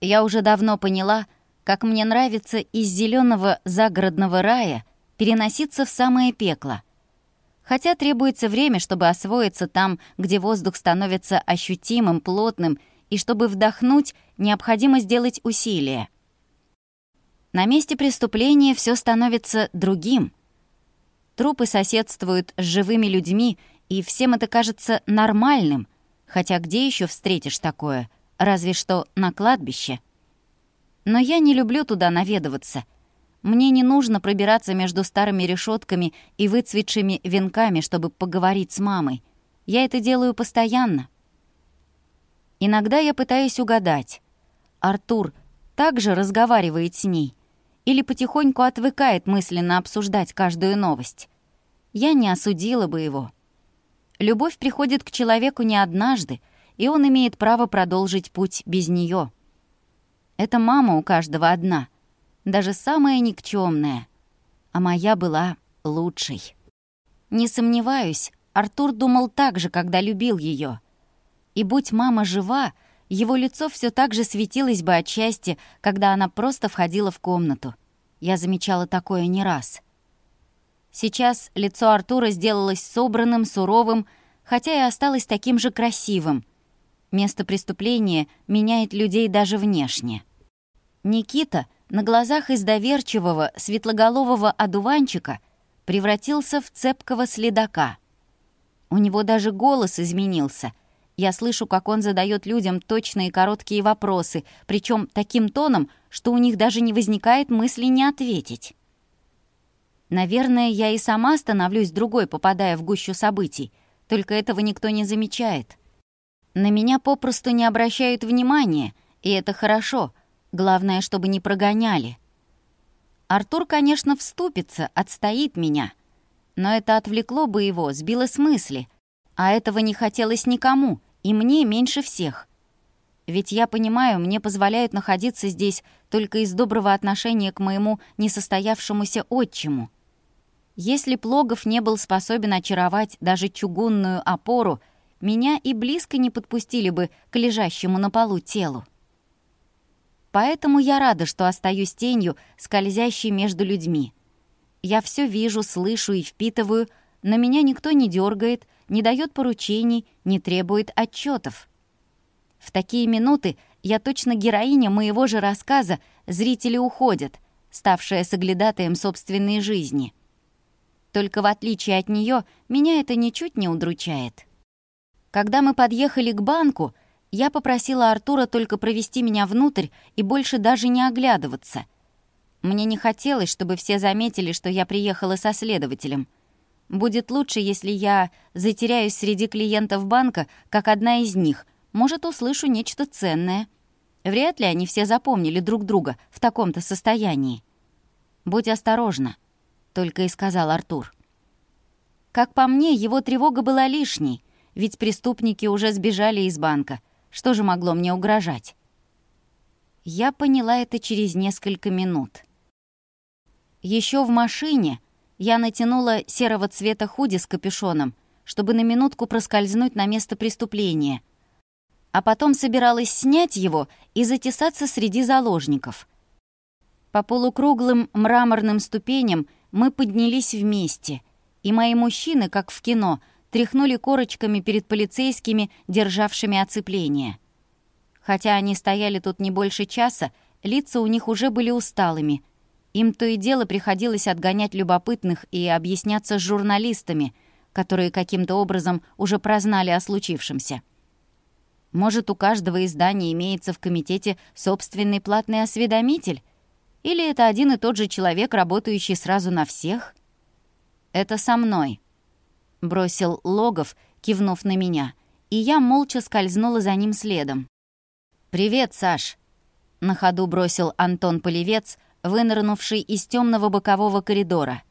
Я уже давно поняла, как мне нравится из зеленого загородного рая переноситься в самое пекло. Хотя требуется время, чтобы освоиться там, где воздух становится ощутимым, плотным, и чтобы вдохнуть, необходимо сделать усилие. На месте преступления все становится другим. Трупы соседствуют с живыми людьми, и всем это кажется нормальным, хотя где еще встретишь такое — разве что на кладбище. Но я не люблю туда наведываться. Мне не нужно пробираться между старыми решетками и выцветшими венками, чтобы поговорить с мамой. Я это делаю постоянно. Иногда я пытаюсь угадать. Артур также разговаривает с ней или потихоньку отвыкает мысленно обсуждать каждую новость. Я не осудила бы его. Любовь приходит к человеку не однажды — и он имеет право продолжить путь без нее. Это мама у каждого одна, даже самая никчемная. А моя была лучшей. Не сомневаюсь, Артур думал так же, когда любил ее. И будь мама жива, его лицо все так же светилось бы от счастья, когда она просто входила в комнату. Я замечала такое не раз. Сейчас лицо Артура сделалось собранным, суровым, хотя и осталось таким же красивым. Место преступления меняет людей даже внешне. Никита на глазах из доверчивого, светлоголового одуванчика превратился в цепкого следака. У него даже голос изменился. Я слышу, как он задает людям точные короткие вопросы, причем таким тоном, что у них даже не возникает мысли не ответить. Наверное, я и сама становлюсь другой, попадая в гущу событий, только этого никто не замечает. На меня попросту не обращают внимания, и это хорошо. Главное, чтобы не прогоняли. Артур, конечно, вступится, отстоит меня. Но это отвлекло бы его, сбило с мысли. А этого не хотелось никому, и мне меньше всех. Ведь я понимаю, мне позволяют находиться здесь только из доброго отношения к моему несостоявшемуся отчиму. Если Плогов не был способен очаровать даже чугунную опору, меня и близко не подпустили бы к лежащему на полу телу. Поэтому я рада, что остаюсь тенью, скользящей между людьми. Я все вижу, слышу и впитываю, на меня никто не дергает, не дает поручений, не требует отчетов. В такие минуты я точно героиня моего же рассказа «Зрители уходят», ставшая соглядатаем собственной жизни. Только в отличие от нее меня это ничуть не удручает. Когда мы подъехали к банку, я попросила Артура только провести меня внутрь и больше даже не оглядываться. Мне не хотелось, чтобы все заметили, что я приехала со следователем. Будет лучше, если я затеряюсь среди клиентов банка, как одна из них. Может, услышу нечто ценное. Вряд ли они все запомнили друг друга в таком-то состоянии. «Будь осторожна», — только и сказал Артур. Как по мне, его тревога была лишней ведь преступники уже сбежали из банка. Что же могло мне угрожать? Я поняла это через несколько минут. Еще в машине я натянула серого цвета худи с капюшоном, чтобы на минутку проскользнуть на место преступления. А потом собиралась снять его и затесаться среди заложников. По полукруглым мраморным ступеням мы поднялись вместе, и мои мужчины, как в кино, тряхнули корочками перед полицейскими, державшими оцепление. Хотя они стояли тут не больше часа, лица у них уже были усталыми. Им то и дело приходилось отгонять любопытных и объясняться с журналистами, которые каким-то образом уже прознали о случившемся. Может, у каждого издания имеется в комитете собственный платный осведомитель? Или это один и тот же человек, работающий сразу на всех? Это со мной бросил Логов, кивнув на меня, и я молча скользнула за ним следом. «Привет, Саш!» — на ходу бросил Антон Полевец, вынырнувший из темного бокового коридора.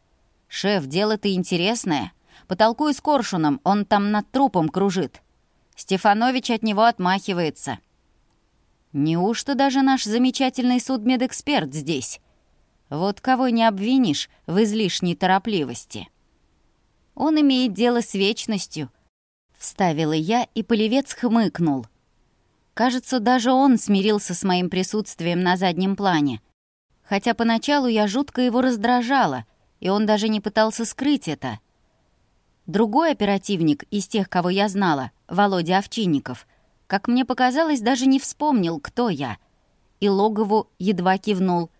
«Шеф, дело-то интересное. Потолкуй с Коршуном, он там над трупом кружит. Стефанович от него отмахивается». «Неужто даже наш замечательный судмедэксперт здесь?» Вот кого не обвинишь в излишней торопливости он имеет дело с вечностью», — вставила я, и полевец хмыкнул. Кажется, даже он смирился с моим присутствием на заднем плане. Хотя поначалу я жутко его раздражала, и он даже не пытался скрыть это. Другой оперативник из тех, кого я знала, Володя Овчинников, как мне показалось, даже не вспомнил, кто я. И Логову едва кивнул.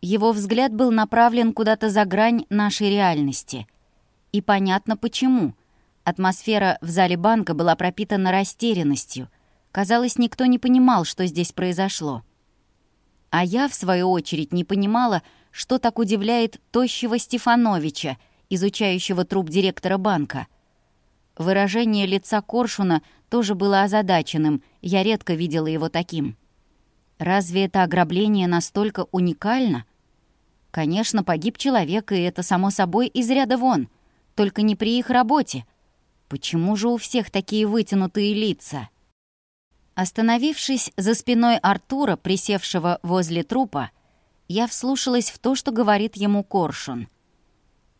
Его взгляд был направлен куда-то за грань нашей реальности — и понятно почему. Атмосфера в зале банка была пропитана растерянностью. Казалось, никто не понимал, что здесь произошло. А я, в свою очередь, не понимала, что так удивляет тощего Стефановича, изучающего труп директора банка. Выражение лица Коршуна тоже было озадаченным, я редко видела его таким. Разве это ограбление настолько уникально? Конечно, погиб человек, и это само собой из ряда вон — только не при их работе. Почему же у всех такие вытянутые лица? Остановившись за спиной Артура, присевшего возле трупа, я вслушалась в то, что говорит ему Коршун.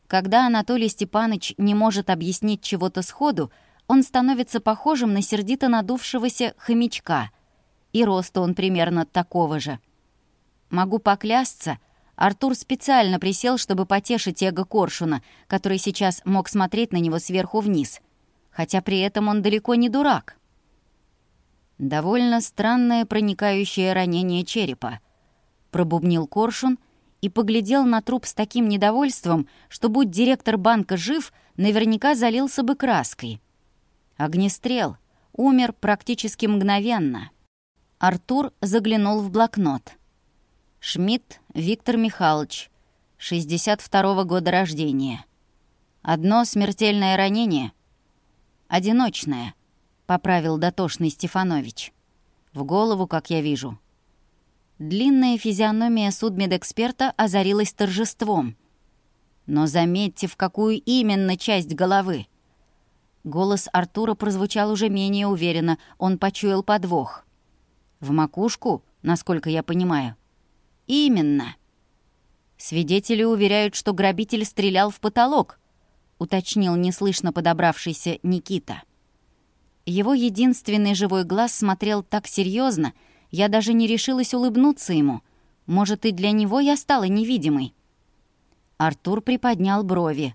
Когда Анатолий Степанович не может объяснить чего-то сходу, он становится похожим на сердито надувшегося хомячка. И роста он примерно такого же. Могу поклясться — Артур специально присел, чтобы потешить эго Коршуна, который сейчас мог смотреть на него сверху вниз. Хотя при этом он далеко не дурак. «Довольно странное проникающее ранение черепа», — пробубнил Коршун и поглядел на труп с таким недовольством, что, будь директор банка жив, наверняка залился бы краской. Огнестрел умер практически мгновенно. Артур заглянул в блокнот — Шмидт Виктор Михайлович, 62-го года рождения. Одно смертельное ранение. Одиночное, поправил дотошный Стефанович. В голову, как я вижу. Длинная физиономия судмедэксперта озарилась торжеством. Но заметьте, в какую именно часть головы. Голос Артура прозвучал уже менее уверенно, он почуял подвох. В макушку, насколько я понимаю. Именно. Свидетели уверяют, что грабитель стрелял в потолок, уточнил неслышно подобравшийся Никита. Его единственный живой глаз смотрел так серьезно, я даже не решилась улыбнуться ему. Может, и для него я стала невидимой. Артур приподнял брови.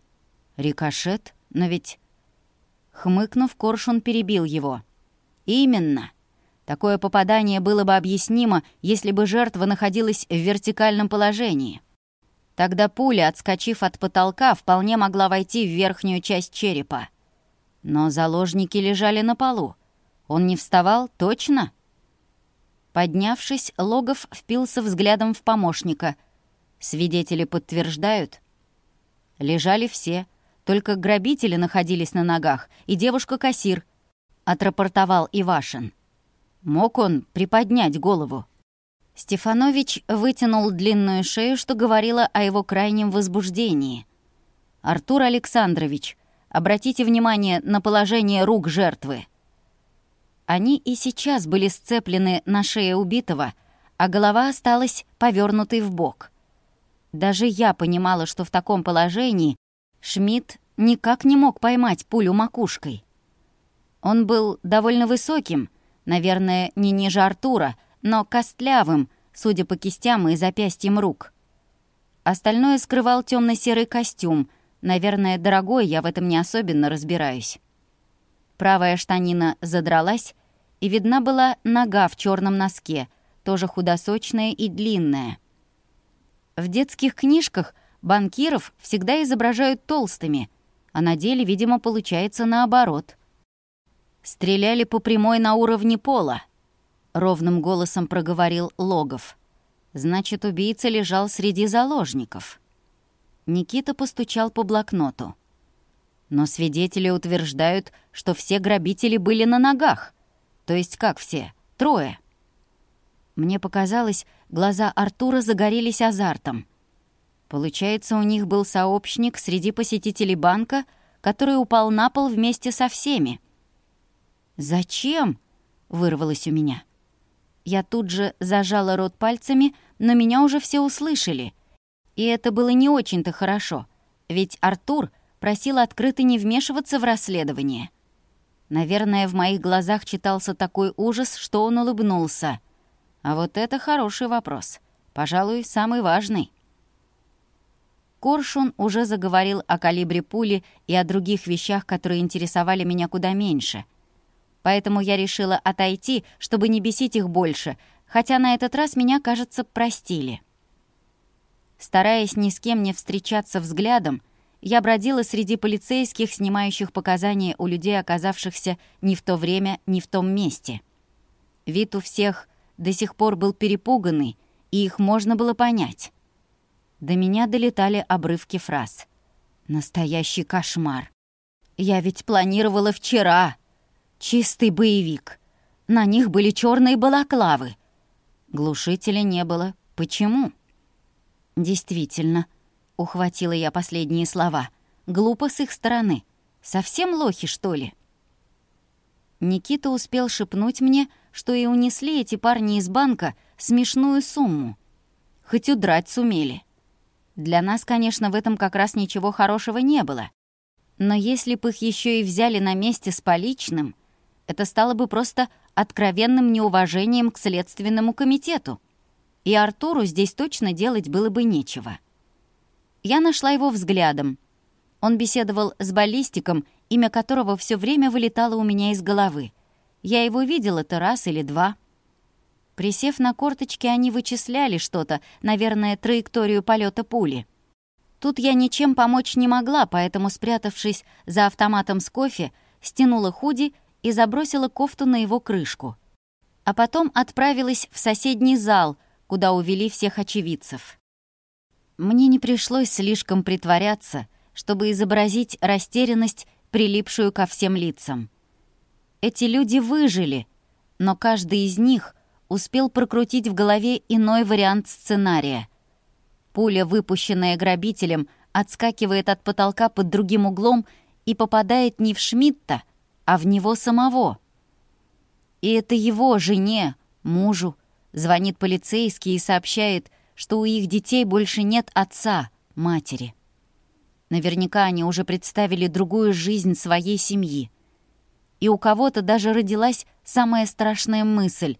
«Рикошет? Но ведь...» Хмыкнув, Коршун перебил его. «Именно. Такое попадание было бы объяснимо, если бы жертва находилась в вертикальном положении. Тогда пуля, отскочив от потолка, вполне могла войти в верхнюю часть черепа. Но заложники лежали на полу. Он не вставал, точно? Поднявшись, Логов впился взглядом в помощника. Свидетели подтверждают. Лежали все, только грабители находились на ногах, и девушка-кассир, отрапортовал Ивашин. Мог он приподнять голову. Стефанович вытянул длинную шею, что говорило о его крайнем возбуждении. «Артур Александрович, обратите внимание на положение рук жертвы». Они и сейчас были сцеплены на шее убитого, а голова осталась повернутой в бок. Даже я понимала, что в таком положении Шмидт никак не мог поймать пулю макушкой. Он был довольно высоким — наверное, не ниже Артура, но костлявым, судя по кистям и запястьям рук. Остальное скрывал темно серый костюм. Наверное, дорогой, я в этом не особенно разбираюсь. Правая штанина задралась, и видна была нога в черном носке, тоже худосочная и длинная. В детских книжках банкиров всегда изображают толстыми, а на деле, видимо, получается наоборот — стреляли по прямой на уровне пола», — ровным голосом проговорил Логов. «Значит, убийца лежал среди заложников». Никита постучал по блокноту. «Но свидетели утверждают, что все грабители были на ногах. То есть как все? Трое». Мне показалось, глаза Артура загорелись азартом. Получается, у них был сообщник среди посетителей банка, который упал на пол вместе со всеми. «Зачем?» — вырвалось у меня. Я тут же зажала рот пальцами, но меня уже все услышали. И это было не очень-то хорошо, ведь Артур просил открыто не вмешиваться в расследование. Наверное, в моих глазах читался такой ужас, что он улыбнулся. А вот это хороший вопрос. Пожалуй, самый важный. Коршун уже заговорил о калибре пули и о других вещах, которые интересовали меня куда меньше — поэтому я решила отойти, чтобы не бесить их больше, хотя на этот раз меня, кажется, простили. Стараясь ни с кем не встречаться взглядом, я бродила среди полицейских, снимающих показания у людей, оказавшихся ни в то время, ни в том месте. Вид у всех до сих пор был перепуганный, и их можно было понять. До меня долетали обрывки фраз. «Настоящий кошмар! Я ведь планировала вчера!» Чистый боевик. На них были черные балаклавы. Глушителя не было. Почему? Действительно, ухватила я последние слова. Глупо с их стороны. Совсем лохи, что ли? Никита успел шепнуть мне, что и унесли эти парни из банка смешную сумму. Хоть удрать сумели. Для нас, конечно, в этом как раз ничего хорошего не было. Но если бы их еще и взяли на месте с поличным, это стало бы просто откровенным неуважением к Следственному комитету. И Артуру здесь точно делать было бы нечего. Я нашла его взглядом. Он беседовал с баллистиком, имя которого все время вылетало у меня из головы. Я его видела-то раз или два. Присев на корточки, они вычисляли что-то, наверное, траекторию полета пули. Тут я ничем помочь не могла, поэтому, спрятавшись за автоматом с кофе, стянула худи и забросила кофту на его крышку. А потом отправилась в соседний зал, куда увели всех очевидцев. Мне не пришлось слишком притворяться, чтобы изобразить растерянность, прилипшую ко всем лицам. Эти люди выжили, но каждый из них успел прокрутить в голове иной вариант сценария. Пуля, выпущенная грабителем, отскакивает от потолка под другим углом и попадает не в Шмидта, а в него самого. И это его жене, мужу, звонит полицейский и сообщает, что у их детей больше нет отца, матери. Наверняка они уже представили другую жизнь своей семьи. И у кого-то даже родилась самая страшная мысль.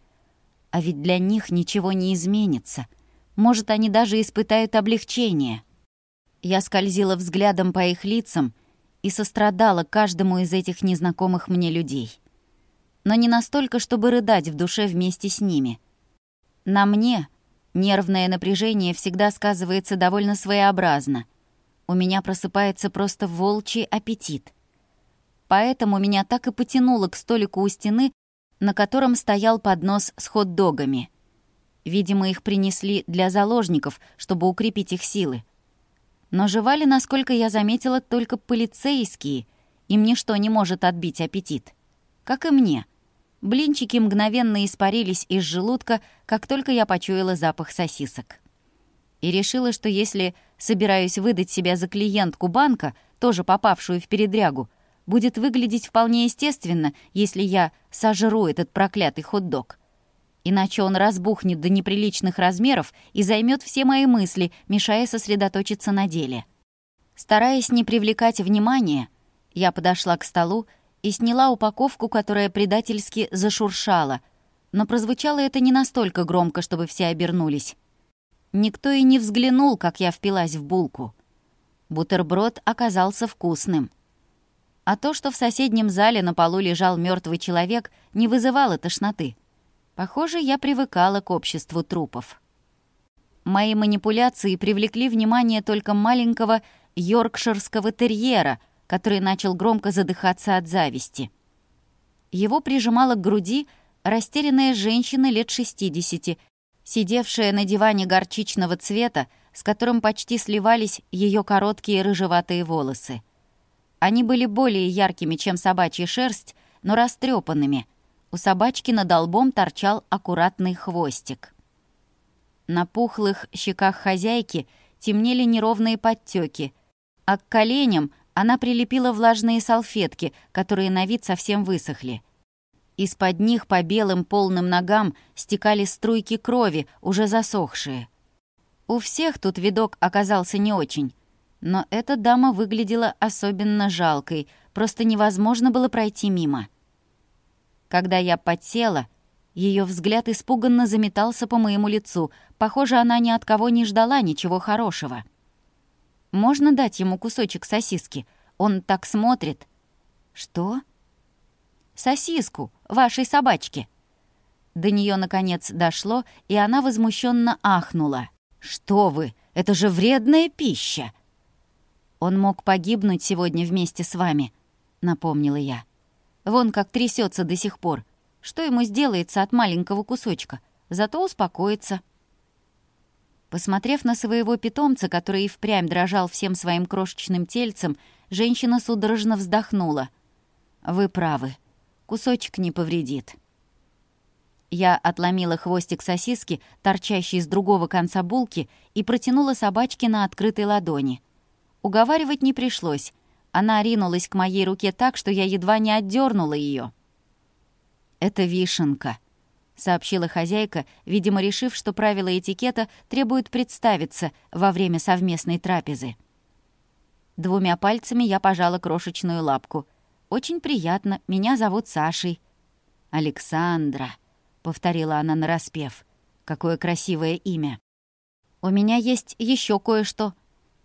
А ведь для них ничего не изменится. Может, они даже испытают облегчение. Я скользила взглядом по их лицам — и сострадала каждому из этих незнакомых мне людей. Но не настолько, чтобы рыдать в душе вместе с ними. На мне нервное напряжение всегда сказывается довольно своеобразно. У меня просыпается просто волчий аппетит. Поэтому меня так и потянуло к столику у стены, на котором стоял поднос с хот-догами. Видимо, их принесли для заложников, чтобы укрепить их силы. Наживали, насколько я заметила, только полицейские. Им ничто не может отбить аппетит. Как и мне. Блинчики мгновенно испарились из желудка, как только я почуяла запах сосисок. И решила, что если собираюсь выдать себя за клиентку банка, тоже попавшую в передрягу, будет выглядеть вполне естественно, если я сожру этот проклятый хот-дог иначе он разбухнет до неприличных размеров и займет все мои мысли, мешая сосредоточиться на деле. Стараясь не привлекать внимания, я подошла к столу и сняла упаковку, которая предательски зашуршала, но прозвучало это не настолько громко, чтобы все обернулись. Никто и не взглянул, как я впилась в булку. Бутерброд оказался вкусным. А то, что в соседнем зале на полу лежал мертвый человек, не вызывало тошноты — Похоже, я привыкала к обществу трупов. Мои манипуляции привлекли внимание только маленького йоркширского терьера, который начал громко задыхаться от зависти. Его прижимала к груди растерянная женщина лет 60, сидевшая на диване горчичного цвета, с которым почти сливались ее короткие рыжеватые волосы. Они были более яркими, чем собачья шерсть, но растрепанными — у собачки над долбом торчал аккуратный хвостик. На пухлых щеках хозяйки темнели неровные подтеки, а к коленям она прилепила влажные салфетки, которые на вид совсем высохли. Из-под них по белым полным ногам стекали струйки крови, уже засохшие. У всех тут видок оказался не очень. Но эта дама выглядела особенно жалкой, просто невозможно было пройти мимо. Когда я подсела, ее взгляд испуганно заметался по моему лицу. Похоже, она ни от кого не ждала ничего хорошего. «Можно дать ему кусочек сосиски? Он так смотрит». «Что?» «Сосиску, вашей собачке». До нее наконец дошло, и она возмущенно ахнула. «Что вы? Это же вредная пища!» «Он мог погибнуть сегодня вместе с вами», — напомнила я. Вон как трясется до сих пор. Что ему сделается от маленького кусочка? Зато успокоится. Посмотрев на своего питомца, который и впрямь дрожал всем своим крошечным тельцем, женщина судорожно вздохнула. «Вы правы. Кусочек не повредит». Я отломила хвостик сосиски, торчащий с другого конца булки, и протянула собачке на открытой ладони. Уговаривать не пришлось — она ринулась к моей руке так, что я едва не отдернула ее. «Это вишенка», — сообщила хозяйка, видимо, решив, что правила этикета требуют представиться во время совместной трапезы. Двумя пальцами я пожала крошечную лапку. «Очень приятно, меня зовут Сашей». «Александра», — повторила она нараспев. «Какое красивое имя». «У меня есть еще кое-что.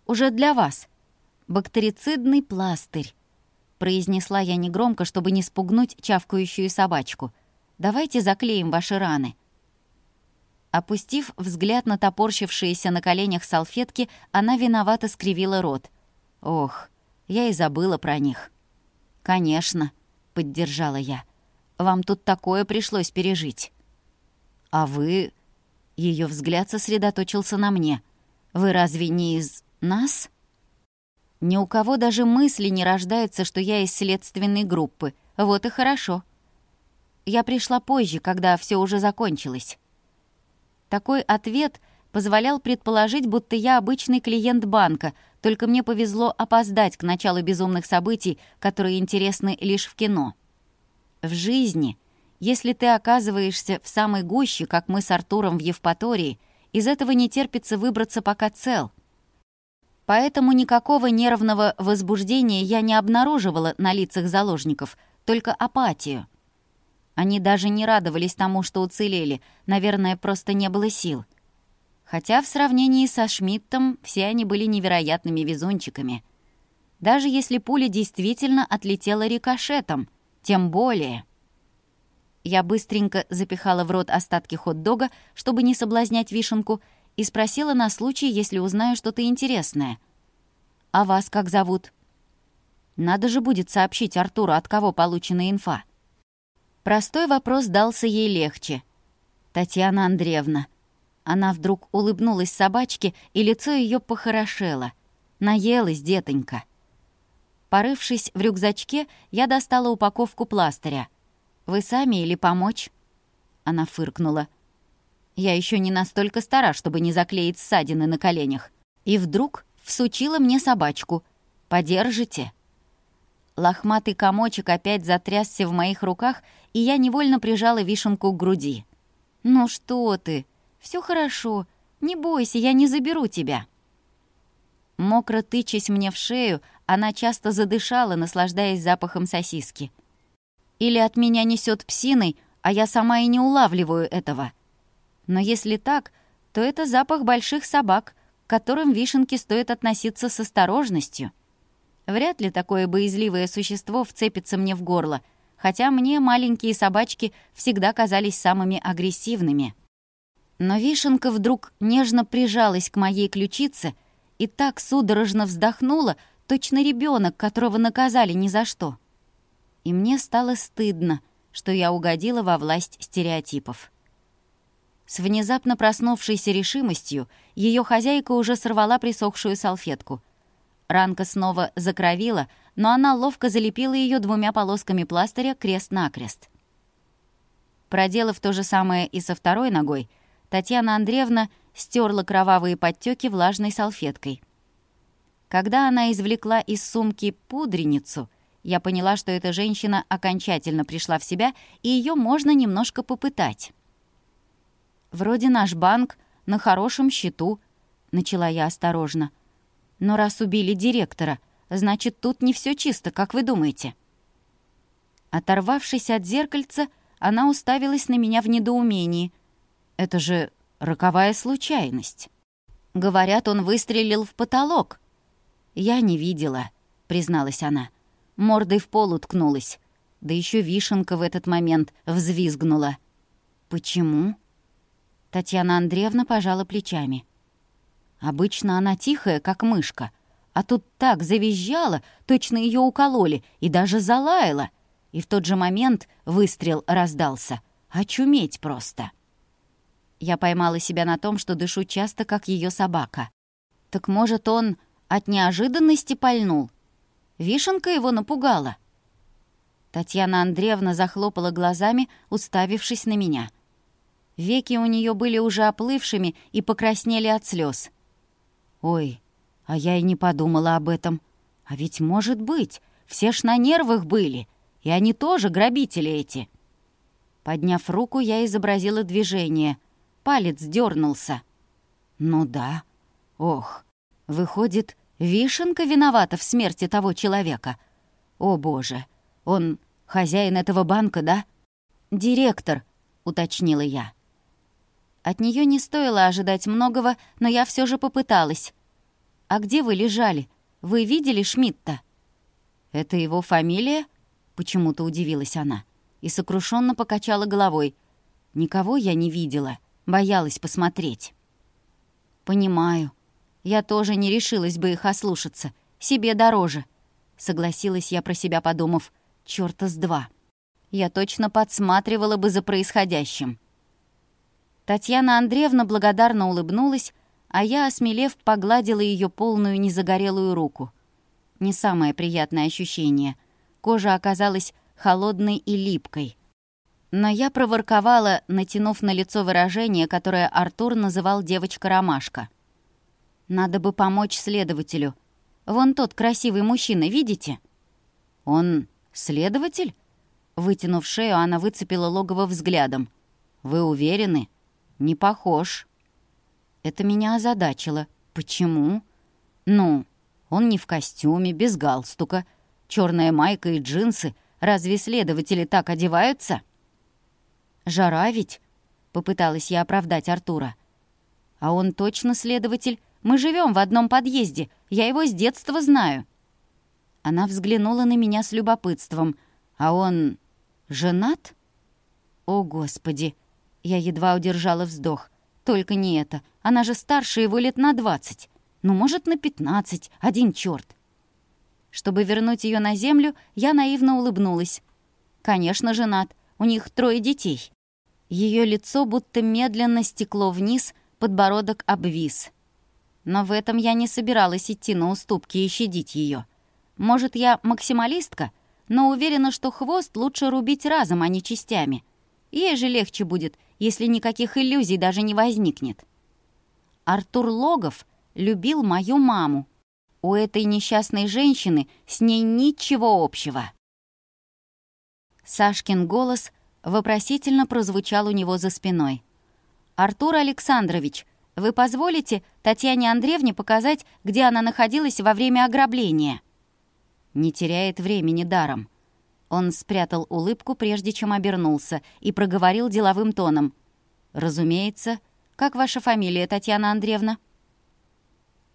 Уже для вас» бактерицидный пластырь», — произнесла я негромко, чтобы не спугнуть чавкающую собачку. «Давайте заклеим ваши раны». Опустив взгляд на топорщившиеся на коленях салфетки, она виновато скривила рот. «Ох, я и забыла про них». «Конечно», — поддержала я. «Вам тут такое пришлось пережить». «А вы...» Ее взгляд сосредоточился на мне. «Вы разве не из нас?» Ни у кого даже мысли не рождается, что я из следственной группы. Вот и хорошо. Я пришла позже, когда все уже закончилось. Такой ответ позволял предположить, будто я обычный клиент банка, только мне повезло опоздать к началу безумных событий, которые интересны лишь в кино. В жизни, если ты оказываешься в самой гуще, как мы с Артуром в Евпатории, из этого не терпится выбраться пока цел — Поэтому никакого нервного возбуждения я не обнаруживала на лицах заложников, только апатию. Они даже не радовались тому, что уцелели, наверное, просто не было сил. Хотя в сравнении со Шмидтом все они были невероятными везунчиками. Даже если пуля действительно отлетела рикошетом, тем более. Я быстренько запихала в рот остатки хот-дога, чтобы не соблазнять вишенку, и спросила на случай, если узнаю что-то интересное. «А вас как зовут?» «Надо же будет сообщить Артуру, от кого получена инфа». Простой вопрос дался ей легче. «Татьяна Андреевна». Она вдруг улыбнулась собачке, и лицо ее похорошело. Наелась, детонька. Порывшись в рюкзачке, я достала упаковку пластыря. «Вы сами или помочь?» Она фыркнула. Я еще не настолько стара, чтобы не заклеить ссадины на коленях. И вдруг всучила мне собачку. «Подержите». Лохматый комочек опять затрясся в моих руках, и я невольно прижала вишенку к груди. «Ну что ты? Все хорошо. Не бойся, я не заберу тебя». Мокро тычась мне в шею, она часто задышала, наслаждаясь запахом сосиски. «Или от меня несет псиной, а я сама и не улавливаю этого». Но если так, то это запах больших собак, к которым вишенки стоит относиться с осторожностью. Вряд ли такое боязливое существо вцепится мне в горло, хотя мне маленькие собачки всегда казались самыми агрессивными. Но вишенка вдруг нежно прижалась к моей ключице и так судорожно вздохнула, точно ребенок, которого наказали ни за что. И мне стало стыдно, что я угодила во власть стереотипов. С внезапно проснувшейся решимостью ее хозяйка уже сорвала присохшую салфетку. Ранка снова закровила, но она ловко залепила ее двумя полосками пластыря крест-накрест. Проделав то же самое и со второй ногой, Татьяна Андреевна стерла кровавые подтеки влажной салфеткой. Когда она извлекла из сумки пудреницу, я поняла, что эта женщина окончательно пришла в себя, и ее можно немножко попытать. Вроде наш банк на хорошем счету», — начала я осторожно. «Но раз убили директора, значит, тут не все чисто, как вы думаете». Оторвавшись от зеркальца, она уставилась на меня в недоумении. «Это же роковая случайность». «Говорят, он выстрелил в потолок». «Я не видела», — призналась она. Мордой в пол уткнулась. Да еще вишенка в этот момент взвизгнула. «Почему?» Татьяна Андреевна пожала плечами. Обычно она тихая, как мышка, а тут так завизжала, точно ее укололи и даже залаяла. И в тот же момент выстрел раздался. Очуметь просто. Я поймала себя на том, что дышу часто, как ее собака. Так может, он от неожиданности пальнул? Вишенка его напугала. Татьяна Андреевна захлопала глазами, уставившись на меня — Веки у нее были уже оплывшими и покраснели от слез. «Ой, а я и не подумала об этом. А ведь может быть, все ж на нервах были, и они тоже грабители эти». Подняв руку, я изобразила движение. Палец дернулся. «Ну да. Ох. Выходит, Вишенка виновата в смерти того человека. О боже, он хозяин этого банка, да?» «Директор», — уточнила я. От нее не стоило ожидать многого, но я все же попыталась. «А где вы лежали? Вы видели Шмидта?» «Это его фамилия?» — почему-то удивилась она и сокрушенно покачала головой. «Никого я не видела, боялась посмотреть». «Понимаю. Я тоже не решилась бы их ослушаться. Себе дороже», — согласилась я про себя, подумав. «Чёрта с два. Я точно подсматривала бы за происходящим». Татьяна Андреевна благодарно улыбнулась, а я, осмелев, погладила ее полную незагорелую руку. Не самое приятное ощущение. Кожа оказалась холодной и липкой. Но я проворковала, натянув на лицо выражение, которое Артур называл «девочка-ромашка». «Надо бы помочь следователю. Вон тот красивый мужчина, видите?» «Он следователь?» Вытянув шею, она выцепила логово взглядом. «Вы уверены?» не похож». Это меня озадачило. Почему? Ну, он не в костюме, без галстука. Черная майка и джинсы. Разве следователи так одеваются? «Жара ведь?» — попыталась я оправдать Артура. «А он точно следователь. Мы живем в одном подъезде. Я его с детства знаю». Она взглянула на меня с любопытством. «А он... женат?» «О, Господи!» Я едва удержала вздох. Только не это. Она же старше его лет на двадцать. Ну, может, на пятнадцать. Один черт. Чтобы вернуть ее на землю, я наивно улыбнулась. Конечно, женат. У них трое детей. Ее лицо будто медленно стекло вниз, подбородок обвис. Но в этом я не собиралась идти на уступки и щадить ее. Может, я максималистка, но уверена, что хвост лучше рубить разом, а не частями. Ей же легче будет — если никаких иллюзий даже не возникнет. Артур Логов любил мою маму. У этой несчастной женщины с ней ничего общего. Сашкин голос вопросительно прозвучал у него за спиной. «Артур Александрович, вы позволите Татьяне Андреевне показать, где она находилась во время ограбления?» Не теряет времени даром. Он спрятал улыбку, прежде чем обернулся, и проговорил деловым тоном. «Разумеется. Как ваша фамилия, Татьяна Андреевна?»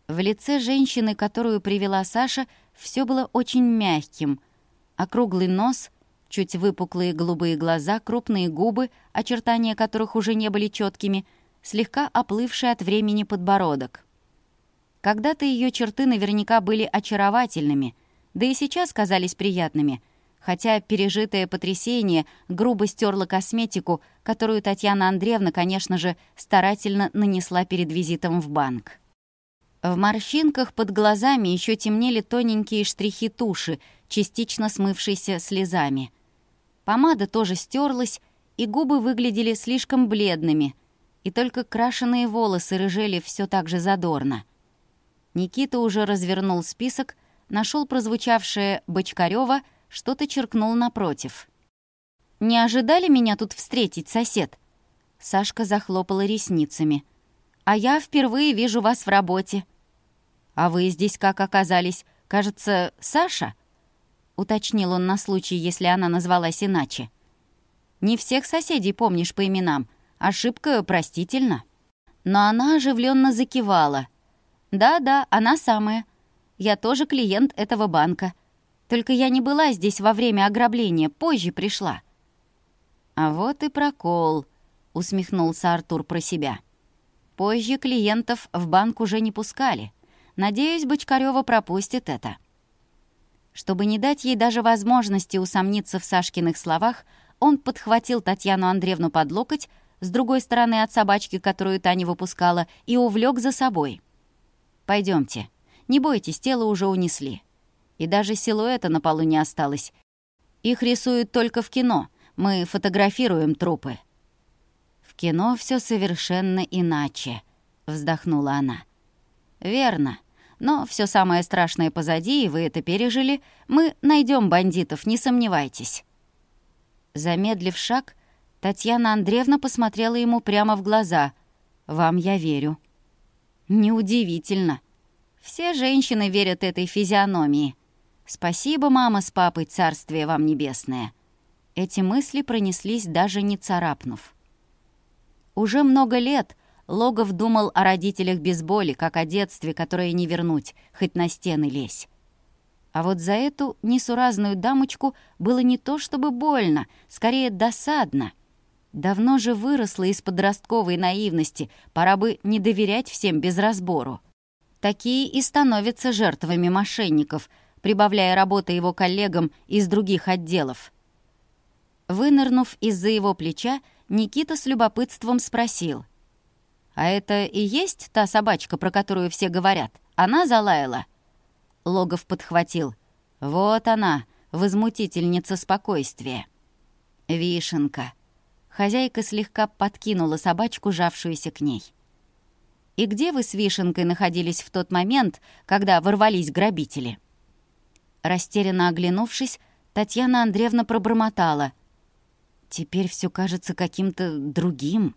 В лице женщины, которую привела Саша, все было очень мягким. Округлый нос, чуть выпуклые голубые глаза, крупные губы, очертания которых уже не были четкими, слегка оплывший от времени подбородок. Когда-то ее черты наверняка были очаровательными, да и сейчас казались приятными — хотя пережитое потрясение грубо стерло косметику, которую Татьяна Андреевна, конечно же, старательно нанесла перед визитом в банк. В морщинках под глазами еще темнели тоненькие штрихи туши, частично смывшиеся слезами. Помада тоже стерлась, и губы выглядели слишком бледными, и только крашеные волосы рыжели все так же задорно. Никита уже развернул список, нашел прозвучавшее «Бочкарёва», что-то черкнул напротив. «Не ожидали меня тут встретить, сосед?» Сашка захлопала ресницами. «А я впервые вижу вас в работе». «А вы здесь как оказались? Кажется, Саша?» Уточнил он на случай, если она назвалась иначе. «Не всех соседей помнишь по именам. Ошибка простительна». Но она оживленно закивала. «Да-да, она самая. Я тоже клиент этого банка». Только я не была здесь во время ограбления, позже пришла». «А вот и прокол», — усмехнулся Артур про себя. «Позже клиентов в банк уже не пускали. Надеюсь, Бочкарева пропустит это». Чтобы не дать ей даже возможности усомниться в Сашкиных словах, он подхватил Татьяну Андреевну под локоть, с другой стороны от собачки, которую Таня выпускала, и увлек за собой. Пойдёмте, Не бойтесь, тело уже унесли и даже силуэта на полу не осталось. Их рисуют только в кино, мы фотографируем трупы». «В кино все совершенно иначе», — вздохнула она. «Верно. Но все самое страшное позади, и вы это пережили. Мы найдем бандитов, не сомневайтесь». Замедлив шаг, Татьяна Андреевна посмотрела ему прямо в глаза. «Вам я верю». «Неудивительно. Все женщины верят этой физиономии. «Спасибо, мама с папой, царствие вам небесное!» Эти мысли пронеслись, даже не царапнув. Уже много лет Логов думал о родителях без боли, как о детстве, которое не вернуть, хоть на стены лезь. А вот за эту несуразную дамочку было не то чтобы больно, скорее досадно. Давно же выросла из подростковой наивности, пора бы не доверять всем без разбору. Такие и становятся жертвами мошенников — прибавляя работы его коллегам из других отделов. Вынырнув из-за его плеча, Никита с любопытством спросил. «А это и есть та собачка, про которую все говорят? Она залаяла?» Логов подхватил. «Вот она, возмутительница спокойствия». «Вишенка». Хозяйка слегка подкинула собачку, жавшуюся к ней. «И где вы с Вишенкой находились в тот момент, когда ворвались грабители?» Растерянно оглянувшись, Татьяна Андреевна пробормотала. «Теперь все кажется каким-то другим».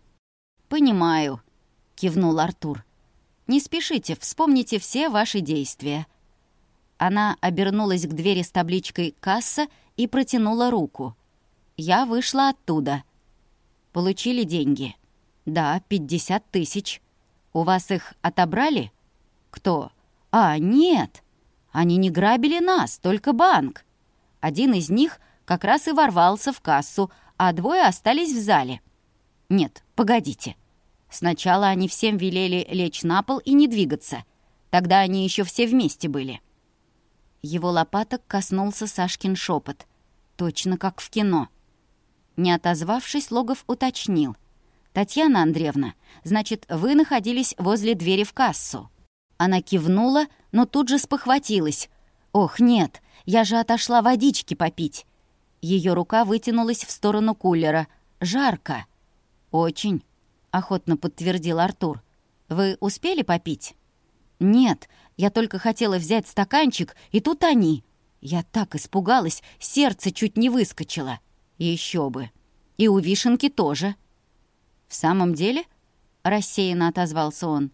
«Понимаю», — кивнул Артур. «Не спешите, вспомните все ваши действия». Она обернулась к двери с табличкой «Касса» и протянула руку. Я вышла оттуда. Получили деньги. Да, пятьдесят тысяч. У вас их отобрали? Кто? А, нет!» Они не грабили нас, только банк. Один из них как раз и ворвался в кассу, а двое остались в зале. Нет, погодите. Сначала они всем велели лечь на пол и не двигаться. Тогда они еще все вместе были. Его лопаток коснулся Сашкин шепот. Точно как в кино. Не отозвавшись, Логов уточнил. «Татьяна Андреевна, значит, вы находились возле двери в кассу?» Она кивнула, но тут же спохватилась. «Ох, нет, я же отошла водички попить». Ее рука вытянулась в сторону кулера. «Жарко». «Очень», — охотно подтвердил Артур. «Вы успели попить?» «Нет, я только хотела взять стаканчик, и тут они». Я так испугалась, сердце чуть не выскочило. Еще бы. И у Вишенки тоже. «В самом деле?» — рассеянно отозвался он.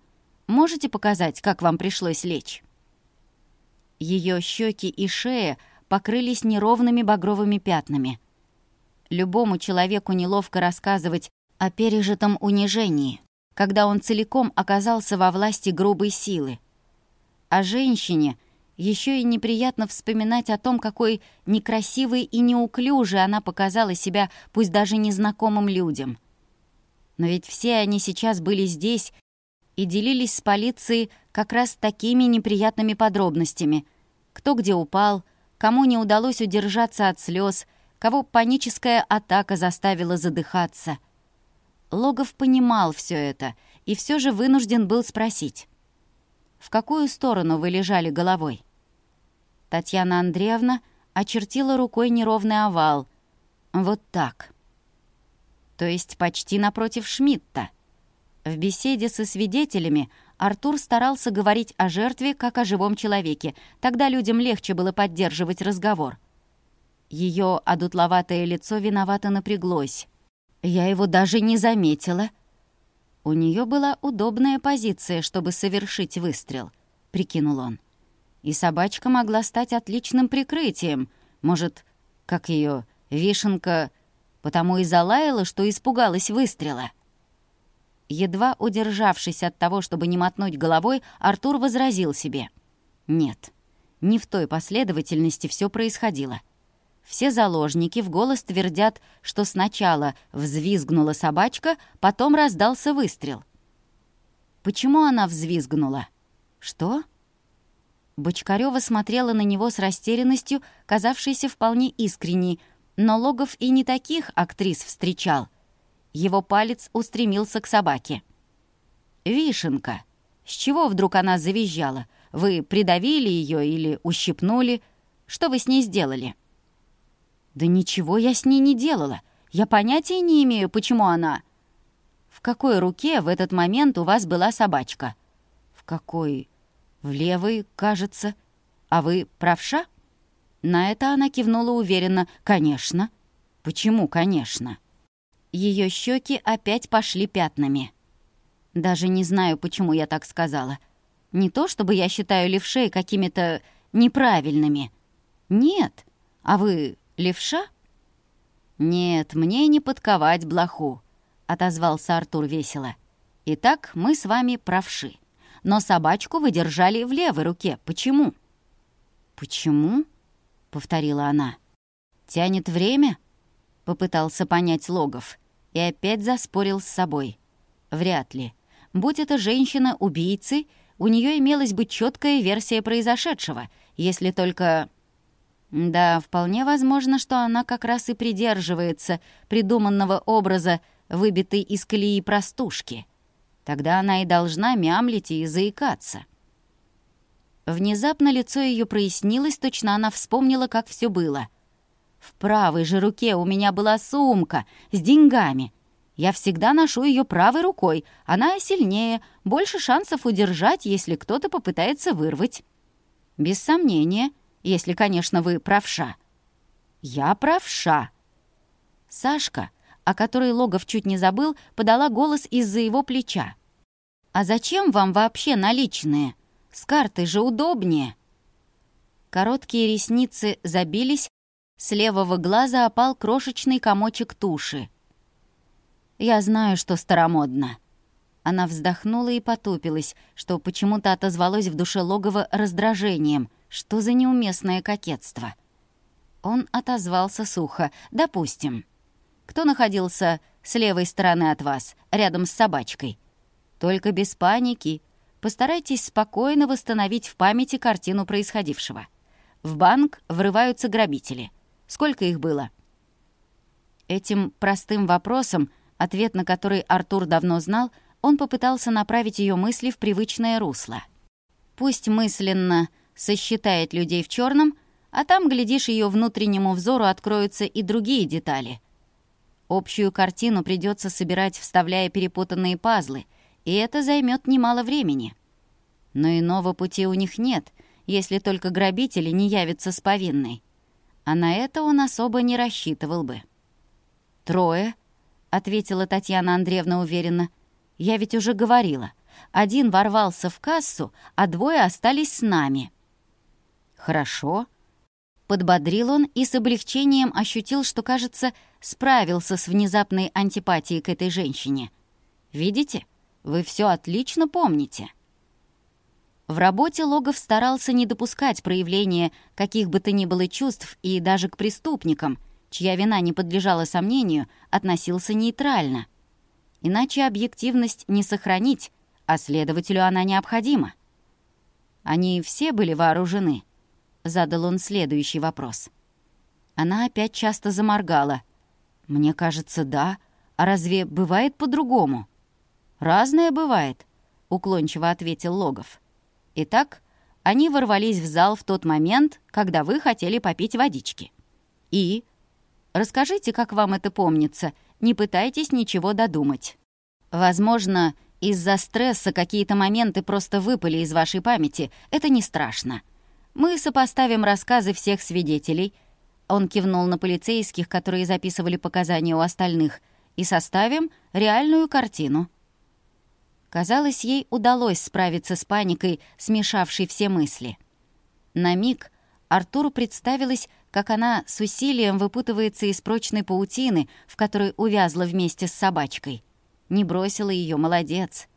Можете показать, как вам пришлось лечь?» Ее щеки и шея покрылись неровными багровыми пятнами. Любому человеку неловко рассказывать о пережитом унижении, когда он целиком оказался во власти грубой силы. А женщине еще и неприятно вспоминать о том, какой некрасивой и неуклюжей она показала себя, пусть даже незнакомым людям. Но ведь все они сейчас были здесь и делились с полицией как раз такими неприятными подробностями. Кто где упал, кому не удалось удержаться от слез, кого паническая атака заставила задыхаться. Логов понимал все это и все же вынужден был спросить. «В какую сторону вы лежали головой?» Татьяна Андреевна очертила рукой неровный овал. «Вот так». «То есть почти напротив Шмидта», в беседе со свидетелями Артур старался говорить о жертве как о живом человеке, тогда людям легче было поддерживать разговор. Ее одутловатое лицо виновато напряглось. Я его даже не заметила. У нее была удобная позиция, чтобы совершить выстрел, прикинул он. И собачка могла стать отличным прикрытием. Может, как ее вишенка потому и залаяла, что испугалась выстрела едва удержавшись от того, чтобы не мотнуть головой, Артур возразил себе. «Нет, не в той последовательности все происходило». Все заложники в голос твердят, что сначала взвизгнула собачка, потом раздался выстрел. Почему она взвизгнула? Что? Бочкарёва смотрела на него с растерянностью, казавшейся вполне искренней, но Логов и не таких актрис встречал — его палец устремился к собаке. «Вишенка! С чего вдруг она завизжала? Вы придавили ее или ущипнули? Что вы с ней сделали?» «Да ничего я с ней не делала. Я понятия не имею, почему она...» «В какой руке в этот момент у вас была собачка?» «В какой?» «В левой, кажется. А вы правша?» На это она кивнула уверенно. «Конечно». «Почему «конечно»?» Ее щеки опять пошли пятнами. Даже не знаю, почему я так сказала. Не то, чтобы я считаю левшей какими-то неправильными. Нет. А вы левша? Нет, мне не подковать блоху, отозвался Артур весело. Итак, мы с вами правши. Но собачку вы держали в левой руке. Почему? Почему? повторила она. Тянет время? попытался понять Логов и опять заспорил с собой. Вряд ли. Будь это женщина убийцы, у нее имелась бы четкая версия произошедшего, если только... Да, вполне возможно, что она как раз и придерживается придуманного образа, выбитой из колеи простушки. Тогда она и должна мямлить и заикаться. Внезапно лицо ее прояснилось, точно она вспомнила, как все было — в правой же руке у меня была сумка с деньгами. Я всегда ношу ее правой рукой. Она сильнее, больше шансов удержать, если кто-то попытается вырвать. Без сомнения, если, конечно, вы правша. Я правша. Сашка, о которой Логов чуть не забыл, подала голос из-за его плеча. «А зачем вам вообще наличные? С карты же удобнее!» Короткие ресницы забились, с левого глаза опал крошечный комочек туши. «Я знаю, что старомодно». Она вздохнула и потупилась, что почему-то отозвалось в душе логово раздражением. Что за неуместное кокетство? Он отозвался сухо. «Допустим. Кто находился с левой стороны от вас, рядом с собачкой? Только без паники. Постарайтесь спокойно восстановить в памяти картину происходившего. В банк врываются грабители». Сколько их было?» Этим простым вопросом, ответ на который Артур давно знал, он попытался направить ее мысли в привычное русло. Пусть мысленно сосчитает людей в черном, а там, глядишь, ее внутреннему взору откроются и другие детали. Общую картину придется собирать, вставляя перепутанные пазлы, и это займет немало времени. Но иного пути у них нет, если только грабители не явятся с повинной а на это он особо не рассчитывал бы. «Трое», — ответила Татьяна Андреевна уверенно. «Я ведь уже говорила. Один ворвался в кассу, а двое остались с нами». «Хорошо», — подбодрил он и с облегчением ощутил, что, кажется, справился с внезапной антипатией к этой женщине. «Видите, вы все отлично помните». В работе Логов старался не допускать проявления каких бы то ни было чувств и даже к преступникам, чья вина не подлежала сомнению, относился нейтрально. Иначе объективность не сохранить, а следователю она необходима. «Они все были вооружены?» — задал он следующий вопрос. Она опять часто заморгала. «Мне кажется, да. А разве бывает по-другому?» «Разное бывает», — уклончиво ответил Логов. Итак, они ворвались в зал в тот момент, когда вы хотели попить водички. И... Расскажите, как вам это помнится, не пытайтесь ничего додумать. Возможно, из-за стресса какие-то моменты просто выпали из вашей памяти. Это не страшно. Мы сопоставим рассказы всех свидетелей. Он кивнул на полицейских, которые записывали показания у остальных, и составим реальную картину. Казалось, ей удалось справиться с паникой, смешавшей все мысли. На миг Артуру представилось, как она с усилием выпутывается из прочной паутины, в которой увязла вместе с собачкой. Не бросила ее, молодец.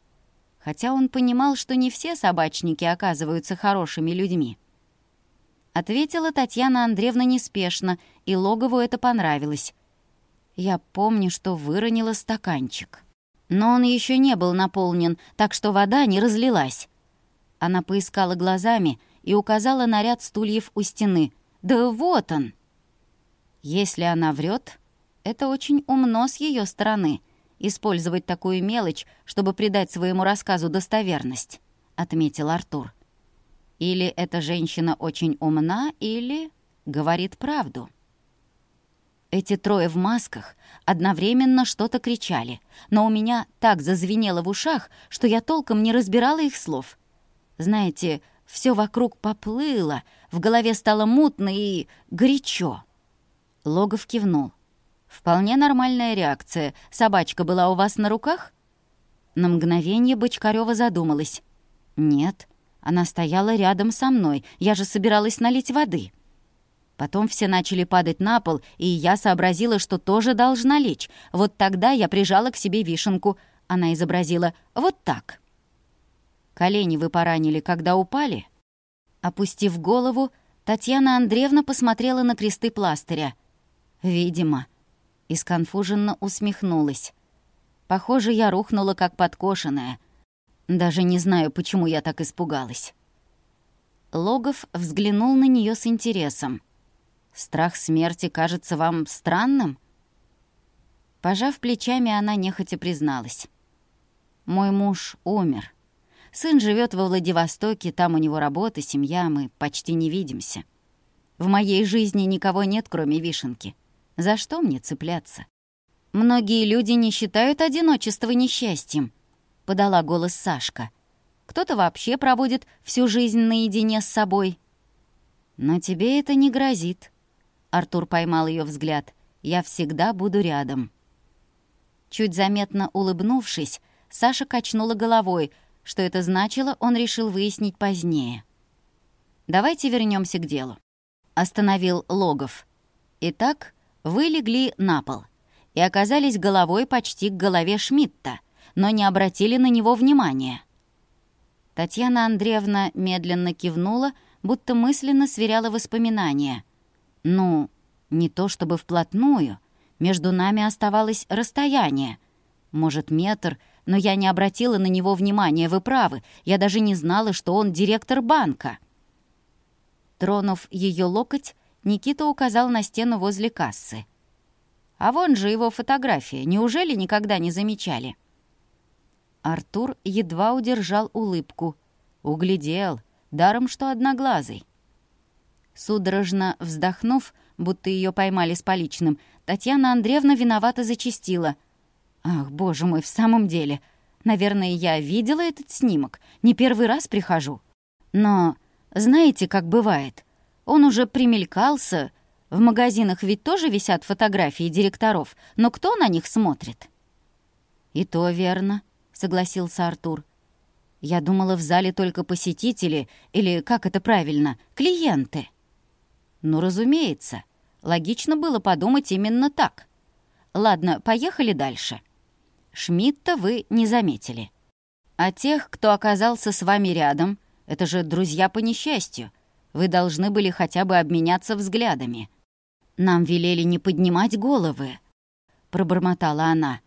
Хотя он понимал, что не все собачники оказываются хорошими людьми. Ответила Татьяна Андреевна неспешно, и Логову это понравилось. «Я помню, что выронила стаканчик» но он еще не был наполнен, так что вода не разлилась. Она поискала глазами и указала на ряд стульев у стены. «Да вот он!» Если она врет, это очень умно с ее стороны — использовать такую мелочь, чтобы придать своему рассказу достоверность, — отметил Артур. «Или эта женщина очень умна, или говорит правду». Эти трое в масках одновременно что-то кричали, но у меня так зазвенело в ушах, что я толком не разбирала их слов. Знаете, все вокруг поплыло, в голове стало мутно и горячо. Логов кивнул. «Вполне нормальная реакция. Собачка была у вас на руках?» На мгновение Бочкарева задумалась. «Нет, она стояла рядом со мной. Я же собиралась налить воды». Потом все начали падать на пол, и я сообразила, что тоже должна лечь. Вот тогда я прижала к себе вишенку. Она изобразила «вот так». «Колени вы поранили, когда упали?» Опустив голову, Татьяна Андреевна посмотрела на кресты пластыря. «Видимо». И сконфуженно усмехнулась. «Похоже, я рухнула, как подкошенная. Даже не знаю, почему я так испугалась». Логов взглянул на нее с интересом страх смерти кажется вам странным?» Пожав плечами, она нехотя призналась. «Мой муж умер. Сын живет во Владивостоке, там у него работа, семья, мы почти не видимся. В моей жизни никого нет, кроме вишенки. За что мне цепляться?» «Многие люди не считают одиночество несчастьем», — подала голос Сашка. «Кто-то вообще проводит всю жизнь наедине с собой». «Но тебе это не грозит», Артур поймал ее взгляд. «Я всегда буду рядом». Чуть заметно улыбнувшись, Саша качнула головой. Что это значило, он решил выяснить позднее. «Давайте вернемся к делу», — остановил Логов. «Итак, вы легли на пол и оказались головой почти к голове Шмидта, но не обратили на него внимания». Татьяна Андреевна медленно кивнула, будто мысленно сверяла воспоминания — ну, не то чтобы вплотную. Между нами оставалось расстояние. Может, метр, но я не обратила на него внимания, вы правы. Я даже не знала, что он директор банка. Тронув ее локоть, Никита указал на стену возле кассы. А вон же его фотография. Неужели никогда не замечали? Артур едва удержал улыбку. Углядел, даром что одноглазый. Судорожно вздохнув, будто ее поймали с поличным, Татьяна Андреевна виновато зачистила. «Ах, боже мой, в самом деле! Наверное, я видела этот снимок. Не первый раз прихожу. Но знаете, как бывает? Он уже примелькался. В магазинах ведь тоже висят фотографии директоров, но кто на них смотрит?» «И то верно», — согласился Артур. «Я думала, в зале только посетители, или, как это правильно, клиенты». Ну, разумеется. Логично было подумать именно так. Ладно, поехали дальше. Шмидта вы не заметили. А тех, кто оказался с вами рядом, это же друзья по несчастью. Вы должны были хотя бы обменяться взглядами. Нам велели не поднимать головы, пробормотала она.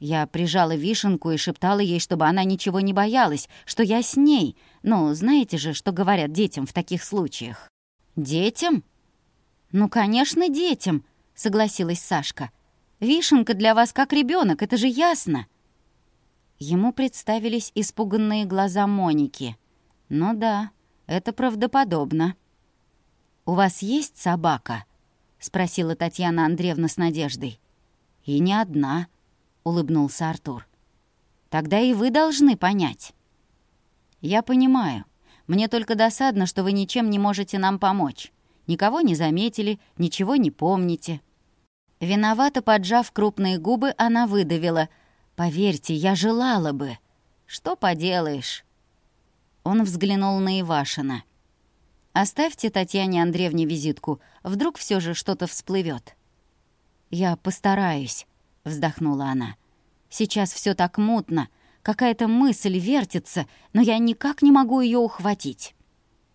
Я прижала вишенку и шептала ей, чтобы она ничего не боялась, что я с ней. Ну, знаете же, что говорят детям в таких случаях. «Детям?» «Ну, конечно, детям», — согласилась Сашка. «Вишенка для вас как ребенок, это же ясно». Ему представились испуганные глаза Моники. «Ну да, это правдоподобно». «У вас есть собака?» — спросила Татьяна Андреевна с надеждой. «И не одна», — улыбнулся Артур. «Тогда и вы должны понять». «Я понимаю», мне только досадно, что вы ничем не можете нам помочь. Никого не заметили, ничего не помните». Виновато поджав крупные губы, она выдавила. «Поверьте, я желала бы. Что поделаешь?» Он взглянул на Ивашина. «Оставьте Татьяне Андреевне визитку. Вдруг все же что-то всплывет. «Я постараюсь», — вздохнула она. «Сейчас все так мутно какая-то мысль вертится, но я никак не могу ее ухватить.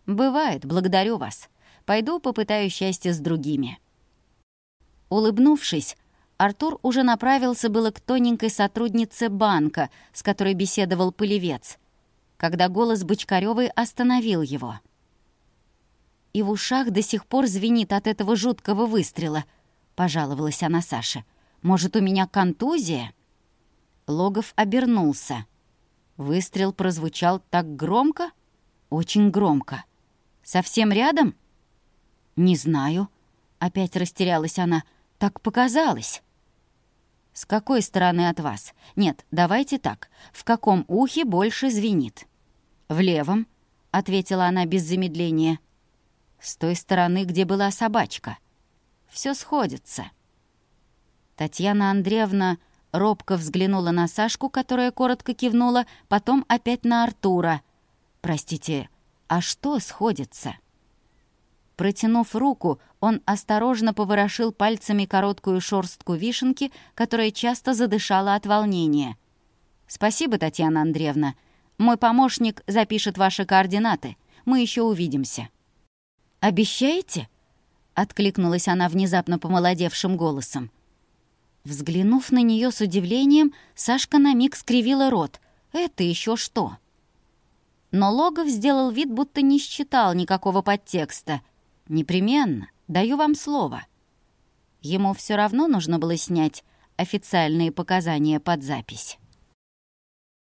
Бывает, благодарю вас. Пойду попытаю счастье с другими». Улыбнувшись, Артур уже направился было к тоненькой сотруднице банка, с которой беседовал пылевец, когда голос Бочкарёвой остановил его. «И в ушах до сих пор звенит от этого жуткого выстрела», — пожаловалась она Саше. «Может, у меня контузия?» Логов обернулся. Выстрел прозвучал так громко, очень громко. «Совсем рядом?» «Не знаю», — опять растерялась она. «Так показалось». «С какой стороны от вас? Нет, давайте так. В каком ухе больше звенит?» «В левом», — ответила она без замедления. «С той стороны, где была собачка. Все сходится». Татьяна Андреевна робко взглянула на Сашку, которая коротко кивнула, потом опять на Артура. «Простите, а что сходится?» Протянув руку, он осторожно поворошил пальцами короткую шорстку вишенки, которая часто задышала от волнения. «Спасибо, Татьяна Андреевна. Мой помощник запишет ваши координаты. Мы еще увидимся». «Обещаете?» — откликнулась она внезапно помолодевшим голосом. Взглянув на нее с удивлением, Сашка на миг скривила рот. «Это еще что?» Но Логов сделал вид, будто не считал никакого подтекста. «Непременно. Даю вам слово». Ему все равно нужно было снять официальные показания под запись.